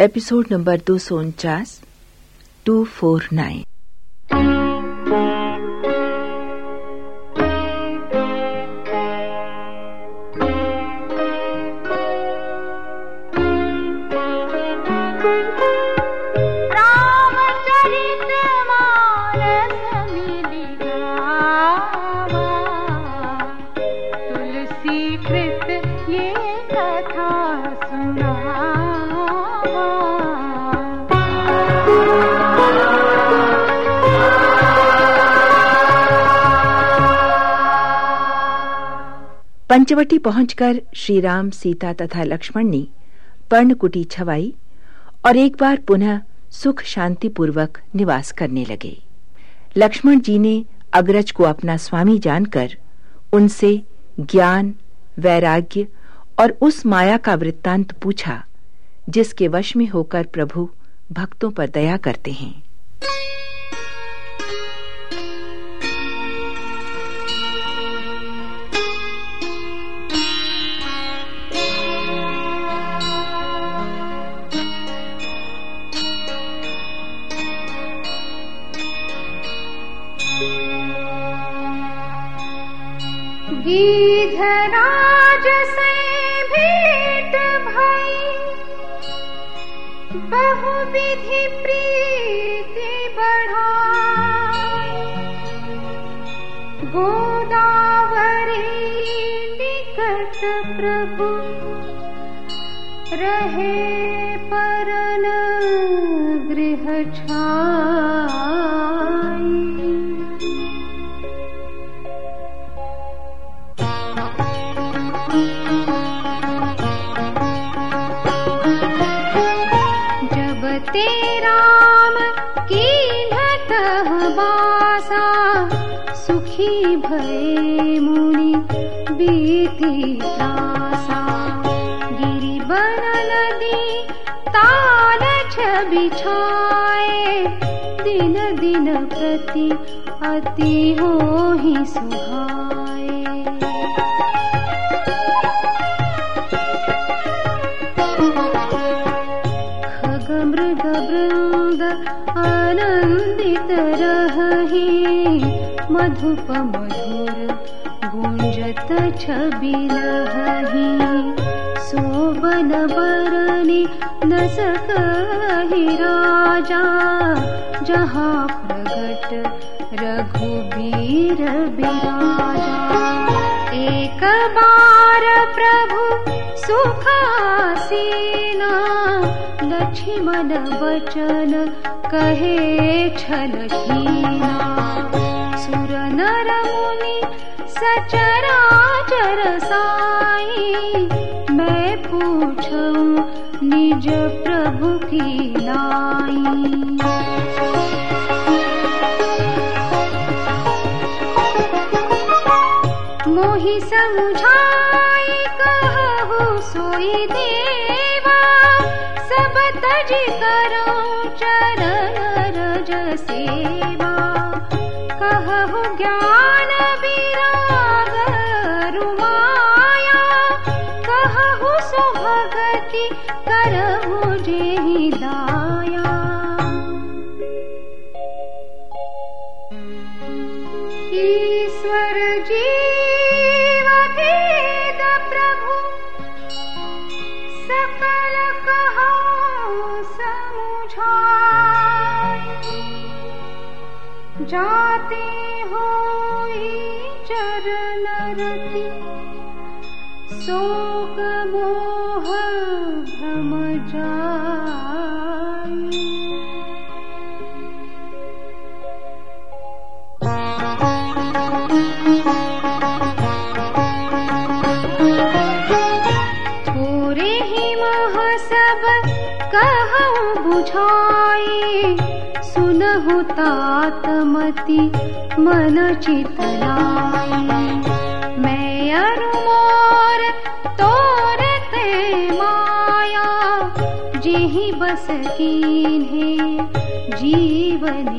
Episode number दो सौ उनचास टू फोर नाइन पंचवटी पहुंचकर श्री राम सीता तथा लक्ष्मण ने पर्णकुटी छवाई और एक बार पुनः सुख शांति पूर्वक निवास करने लगे। लक्ष्मण जी ने अग्रज को अपना स्वामी जानकर उनसे ज्ञान, वैराग्य और उस माया का वृत्तांत पूछा, जिसके वश में होकर प्रभु भक्तों पर दया करते हैं। बहुविधि प्रीति बढ़ा गोदावरी निकट प्रभु रहे परन गृह त्रासा गिरि बन नदी ताल बिछाए दिन दिन प्रति अति हो ही सुहाए। खग मृग वृंद आनंदित रही मधुप मधुर गुञ्जत छबिलहि सोबन बरनि न सकहि राजा जहाँ प्रगट रघुबीर बिराजा। एक बार प्रभु सुखासीना लक्ष्मण वचन कहे छलखीना सुर नर मुनि सचराचर साई मैं पूछूं निज प्रभु मोहि समझाई कहु सोई देवा सब तज करो जाते हो चरण रति शोक मोह भ्रम थोरे ही मह सब कहूँ बुझाई मन चितलाई मैं अरुमोर तोरते माया जिहि बस कीन्हे जीवन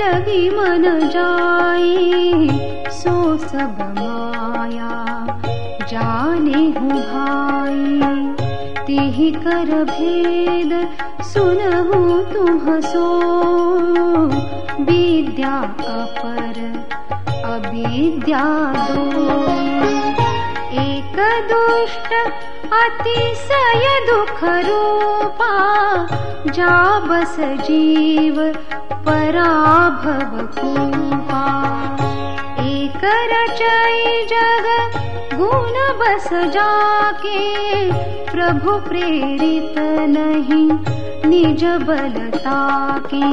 लगी मन जाए सो सब माया जाने हूँ भाई तेहि कर भेद सुनहु तुम सो विद्या अपर अविद्या दो एक दुष्ट अतिशय दुख रूपा जा बस जीव कूपा एक जग गुण बस जाके प्रभु प्रेरित नहीं निज बलता के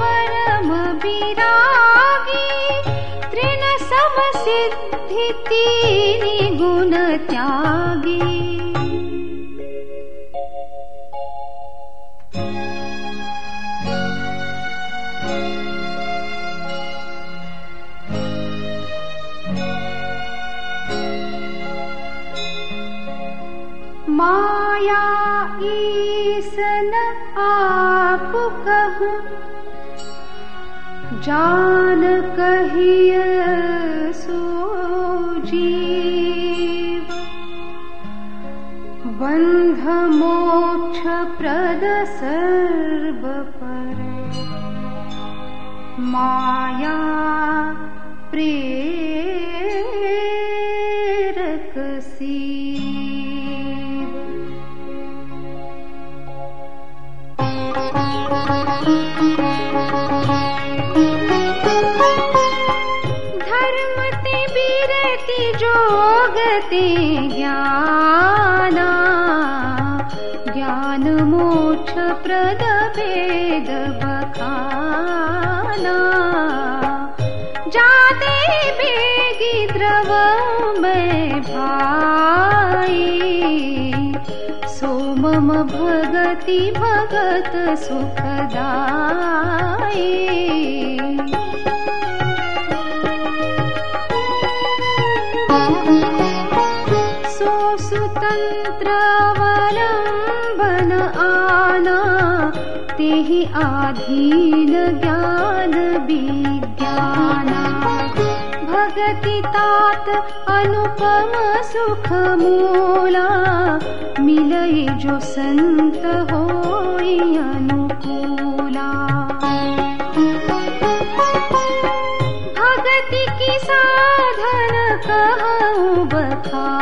परम विरागी तृण सम सिद्धि तीन गुण त्यागी जान कहिय सोजी बंध मोक्ष प्रद सर्व पर। माया प्रेरक मम भगति भगत सुखदाई स्वतन्त्रावलम्बन आना तेहि आधीन ज्ञान विज्ञाना भगति तात अनुपम सुख मूला मिलय जो संत हो अनुकूला। भगति की साधन कहूँ बखानी।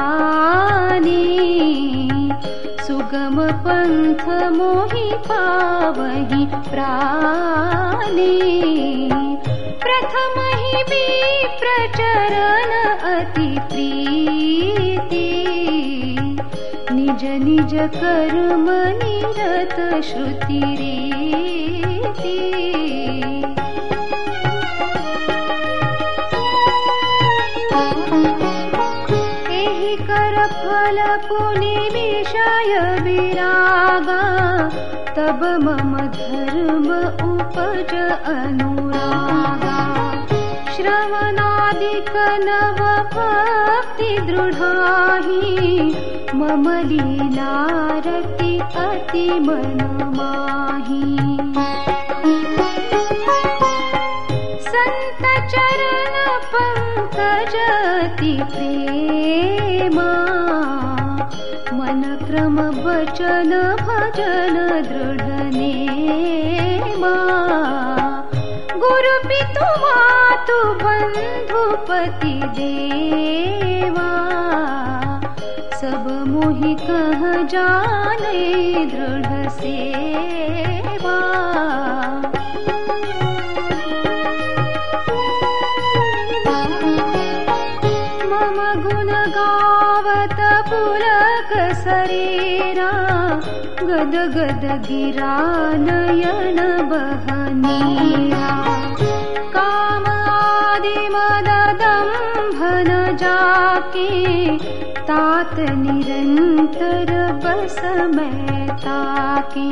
सुगम पंथ मोहि पावहि प्राणी। प्रथम ही भी प्रचरण अति प्रीति निज निज कर्म निरत श्रुति रीति। फल पुनि विषय विरागा तब मम धर्म उपज अनुरागा। श्रवणादिक नव भक्ति दृढाहि मम लीलारति अति मनमाहि। सन्त चरण पङ्कजति प्रेमा। मन क्रम वचन भजन दृढने मा गुरु पितु मातु बन्धुपति देवा मोहि कह जाने दृढ सेवा। मम गुण गावत पुलक शरीरा गद गद गिरा नयन बहनीरा काम आदि दम्भन जाके तात निरन्तर बाके